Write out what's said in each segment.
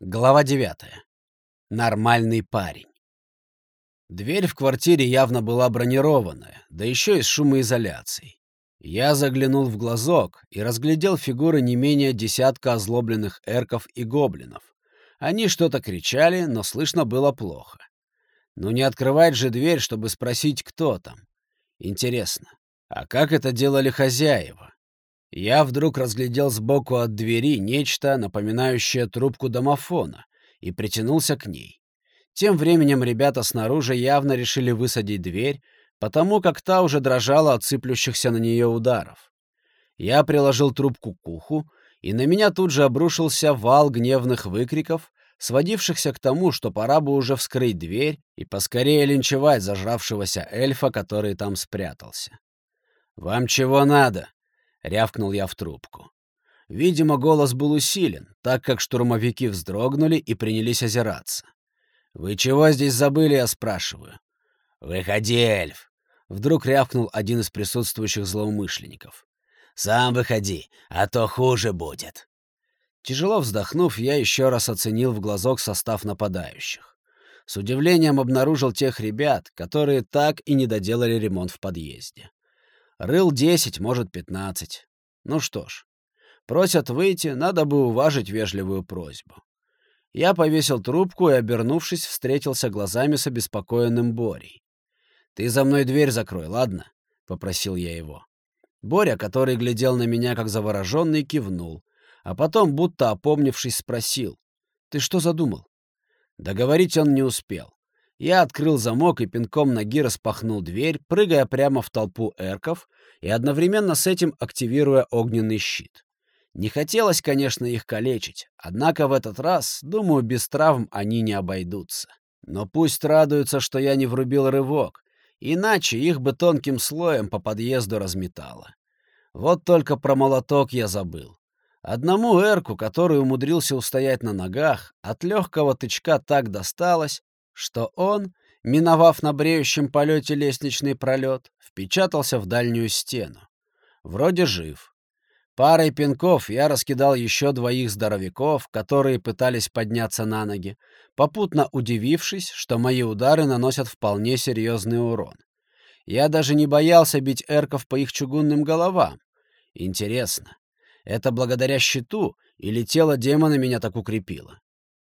Глава 9. Нормальный парень. Дверь в квартире явно была бронированная, да еще и с шумоизоляцией. Я заглянул в глазок и разглядел фигуры не менее десятка озлобленных эрков и гоблинов. Они что-то кричали, но слышно было плохо. Ну не открывать же дверь, чтобы спросить, кто там. Интересно, а как это делали хозяева? Я вдруг разглядел сбоку от двери нечто, напоминающее трубку домофона, и притянулся к ней. Тем временем ребята снаружи явно решили высадить дверь, потому как та уже дрожала от сыплющихся на нее ударов. Я приложил трубку к уху, и на меня тут же обрушился вал гневных выкриков, сводившихся к тому, что пора бы уже вскрыть дверь и поскорее линчевать зажравшегося эльфа, который там спрятался. «Вам чего надо?» Рявкнул я в трубку. Видимо, голос был усилен, так как штурмовики вздрогнули и принялись озираться. «Вы чего здесь забыли, я спрашиваю?» «Выходи, эльф!» — вдруг рявкнул один из присутствующих злоумышленников. «Сам выходи, а то хуже будет!» Тяжело вздохнув, я еще раз оценил в глазок состав нападающих. С удивлением обнаружил тех ребят, которые так и не доделали ремонт в подъезде. Рыл десять, может, пятнадцать. Ну что ж, просят выйти, надо бы уважить вежливую просьбу. Я повесил трубку и, обернувшись, встретился глазами с обеспокоенным Борей. «Ты за мной дверь закрой, ладно?» — попросил я его. Боря, который глядел на меня как завороженный, кивнул, а потом, будто опомнившись, спросил. «Ты что задумал?» Договорить он не успел. Я открыл замок и пинком ноги распахнул дверь, прыгая прямо в толпу эрков и одновременно с этим активируя огненный щит. Не хотелось, конечно, их калечить, однако в этот раз, думаю, без травм они не обойдутся. Но пусть радуются, что я не врубил рывок, иначе их бы тонким слоем по подъезду разметало. Вот только про молоток я забыл. Одному эрку, который умудрился устоять на ногах, от легкого тычка так досталось, что он, миновав на бреющем полете лестничный пролет, впечатался в дальнюю стену. Вроде жив. Парой пинков я раскидал еще двоих здоровяков, которые пытались подняться на ноги, попутно удивившись, что мои удары наносят вполне серьезный урон. Я даже не боялся бить эрков по их чугунным головам. Интересно, это благодаря щиту или тело демона меня так укрепило?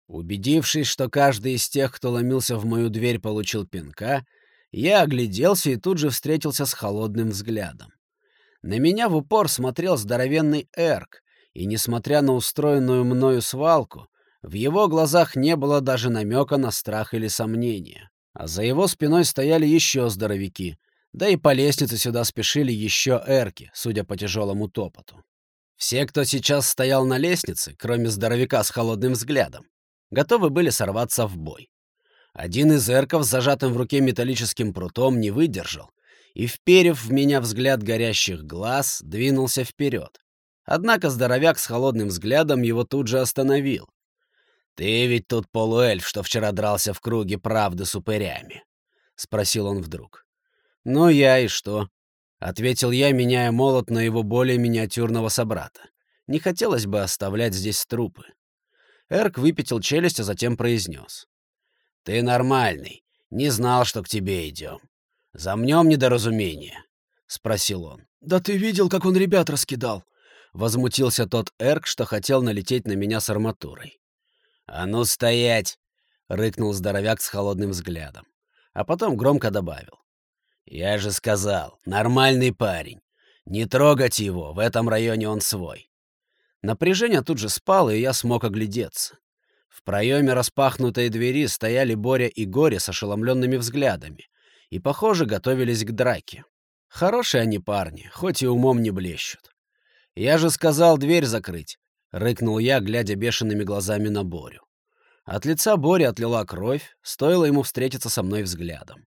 Убедившись, что каждый из тех, кто ломился в мою дверь, получил пинка, я огляделся и тут же встретился с холодным взглядом. На меня в упор смотрел здоровенный Эрк, и, несмотря на устроенную мною свалку, в его глазах не было даже намека на страх или сомнение. А за его спиной стояли еще здоровяки, да и по лестнице сюда спешили еще эрки, судя по тяжелому топоту. Все, кто сейчас стоял на лестнице, кроме здоровяка с холодным взглядом, готовы были сорваться в бой. Один из эрков с зажатым в руке металлическим прутом не выдержал и, вперев в меня взгляд горящих глаз, двинулся вперед. Однако здоровяк с холодным взглядом его тут же остановил. «Ты ведь тут полуэльф, что вчера дрался в круге правды с упырями?» — спросил он вдруг. «Ну я и что?» — ответил я, меняя молот на его более миниатюрного собрата. «Не хотелось бы оставлять здесь трупы». Эрк выпятил челюсть, а затем произнес. «Ты нормальный. Не знал, что к тебе идем. Замнем недоразумение», — спросил он. «Да ты видел, как он ребят раскидал?» — возмутился тот Эрк, что хотел налететь на меня с арматурой. «А ну стоять!» — рыкнул здоровяк с холодным взглядом. А потом громко добавил. «Я же сказал, нормальный парень. Не трогать его, в этом районе он свой. Напряжение тут же спало, и я смог оглядеться. В проеме распахнутой двери стояли Боря и Горе с ошеломленными взглядами и, похоже, готовились к драке. Хорошие они парни, хоть и умом не блещут. «Я же сказал дверь закрыть», — рыкнул я, глядя бешеными глазами на Борю. От лица Бори отлила кровь, стоило ему встретиться со мной взглядом.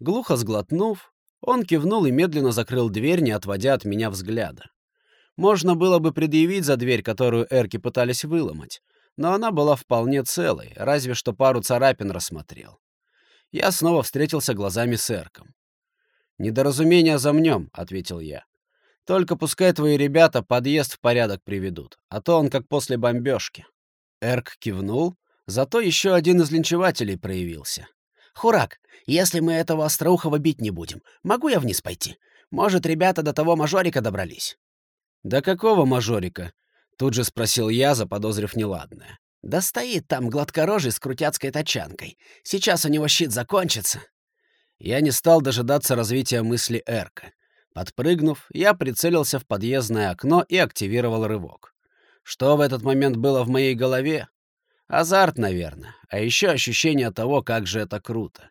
Глухо сглотнув, он кивнул и медленно закрыл дверь, не отводя от меня взгляда. Можно было бы предъявить за дверь, которую эрки пытались выломать, но она была вполне целой, разве что пару царапин рассмотрел. Я снова встретился глазами с эрком. «Недоразумение замнем», — ответил я. «Только пускай твои ребята подъезд в порядок приведут, а то он как после бомбежки». Эрк кивнул, зато еще один из линчевателей проявился. «Хурак, если мы этого остроухого бить не будем, могу я вниз пойти? Может, ребята до того мажорика добрались?» «До какого мажорика?» — тут же спросил я, заподозрив неладное. «Да стоит там гладкорожий с крутяцкой тачанкой. Сейчас у него щит закончится». Я не стал дожидаться развития мысли Эрка. Подпрыгнув, я прицелился в подъездное окно и активировал рывок. Что в этот момент было в моей голове? Азарт, наверное, а еще ощущение того, как же это круто.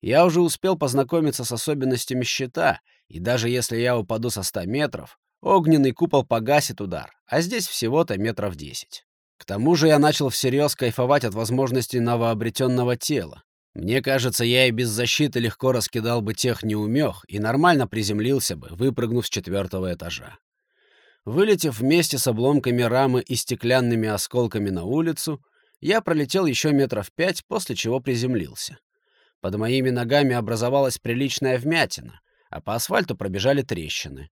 Я уже успел познакомиться с особенностями щита, и даже если я упаду со 100 метров, огненный купол погасит удар, а здесь всего-то метров 10. К тому же я начал всерьез кайфовать от возможностей новообретенного тела. Мне кажется, я и без защиты легко раскидал бы тех неумех и нормально приземлился бы, выпрыгнув с четвертого этажа. Вылетев вместе с обломками рамы и стеклянными осколками на улицу, я пролетел еще метров пять, после чего приземлился. Под моими ногами образовалась приличная вмятина, а по асфальту пробежали трещины.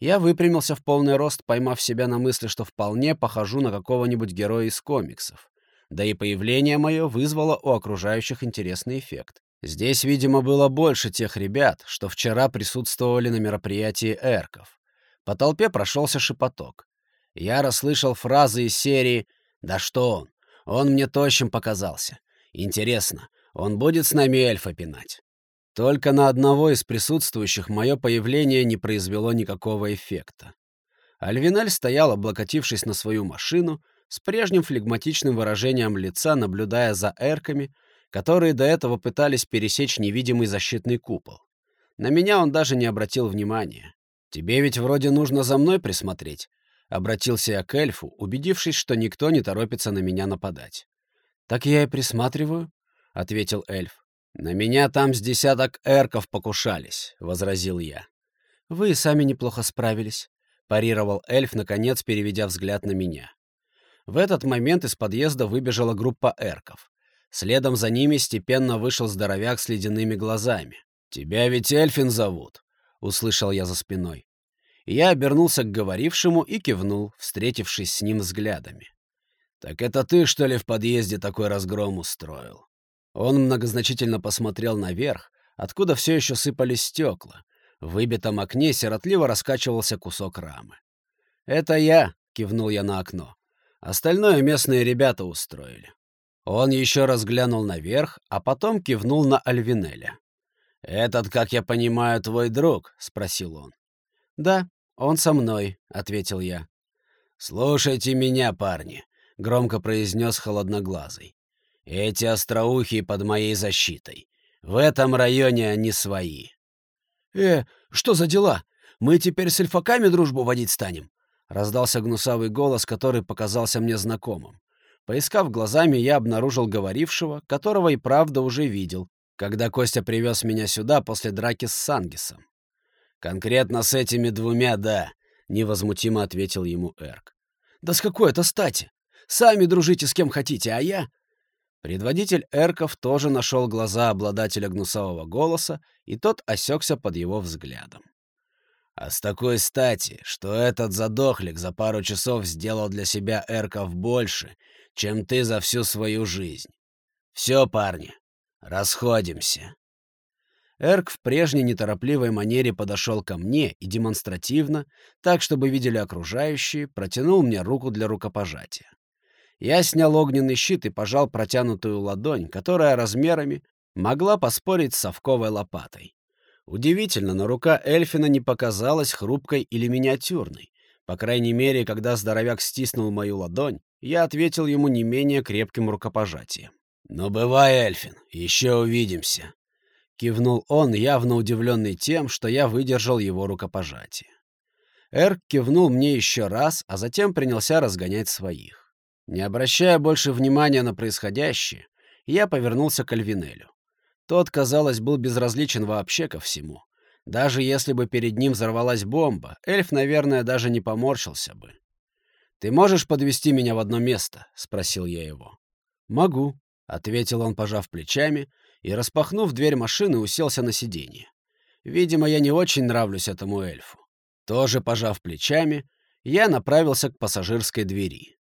Я выпрямился в полный рост, поймав себя на мысли, что вполне похожу на какого-нибудь героя из комиксов. Да и появление мое вызвало у окружающих интересный эффект. Здесь, видимо, было больше тех ребят, что вчера присутствовали на мероприятии эрков. По толпе прошелся шепоток. Я расслышал фразы из серии «Да что он? Он мне тощим показался. Интересно, он будет с нами эльфа пинать?» Только на одного из присутствующих мое появление не произвело никакого эффекта. Альвинель стоял, облокотившись на свою машину, с прежним флегматичным выражением лица, наблюдая за эрками, которые до этого пытались пересечь невидимый защитный купол. На меня он даже не обратил внимания. «Тебе ведь вроде нужно за мной присмотреть», — обратился я к эльфу, убедившись, что никто не торопится на меня нападать. «Так я и присматриваю», — ответил эльф. «На меня там с десяток эрков покушались», — возразил я. «Вы и сами неплохо справились», — парировал эльф, наконец переведя взгляд на меня. В этот момент из подъезда выбежала группа эрков. Следом за ними степенно вышел здоровяк с ледяными глазами. «Тебя ведь Эльфин зовут», — услышал я за спиной. Я обернулся к говорившему и кивнул, встретившись с ним взглядами. «Так это ты, что ли, в подъезде такой разгром устроил?» Он многозначительно посмотрел наверх, откуда все еще сыпались стекла. В выбитом окне сиротливо раскачивался кусок рамы. «Это я», — кивнул я на окно. «Остальное местные ребята устроили». Он еще раз глянул наверх, а потом кивнул на Альвинеля. «Этот, как я понимаю, твой друг?» — спросил он. «Да, он со мной», — ответил я. «Слушайте меня, парни», — громко произнес холодноглазый. «Эти остроухие под моей защитой. В этом районе они свои». «Э, что за дела? Мы теперь с эльфаками дружбу водить станем?» — раздался гнусавый голос, который показался мне знакомым. Поискав глазами, я обнаружил говорившего, которого и правда уже видел, когда Костя привез меня сюда после драки с Сангисом. «Конкретно с этими двумя, да», — невозмутимо ответил ему Эрк. «Да с какой это стати? Сами дружите с кем хотите, а я...» Предводитель Эрков тоже нашел глаза обладателя гнусового голоса, и тот осекся под его взглядом. «А с такой стати, что этот задохлик за пару часов сделал для себя Эрков больше, чем ты за всю свою жизнь. Все, парни, Расходимся. Эрк в прежней неторопливой манере подошел ко мне и демонстративно, так, чтобы видели окружающие, протянул мне руку для рукопожатия. Я снял огненный щит и пожал протянутую ладонь, которая размерами могла поспорить с совковой лопатой. Удивительно, но рука Эльфина не показалась хрупкой или миниатюрной. По крайней мере, когда здоровяк стиснул мою ладонь, я ответил ему не менее крепким рукопожатием. «Ну, бывай, Эльфин, еще увидимся», — кивнул он, явно удивленный тем, что я выдержал его рукопожатие. Эрк кивнул мне еще раз, а затем принялся разгонять своих. Не обращая больше внимания на происходящее, я повернулся к Альвинелю. Тот, казалось, был безразличен вообще ко всему. Даже если бы перед ним взорвалась бомба, эльф, наверное, даже не поморщился бы. «Ты можешь подвести меня в одно место?» — спросил я его. «Могу», — ответил он, пожав плечами, и, распахнув дверь машины, уселся на сиденье. Видимо, я не очень нравлюсь этому эльфу. Тоже пожав плечами, я направился к пассажирской двери.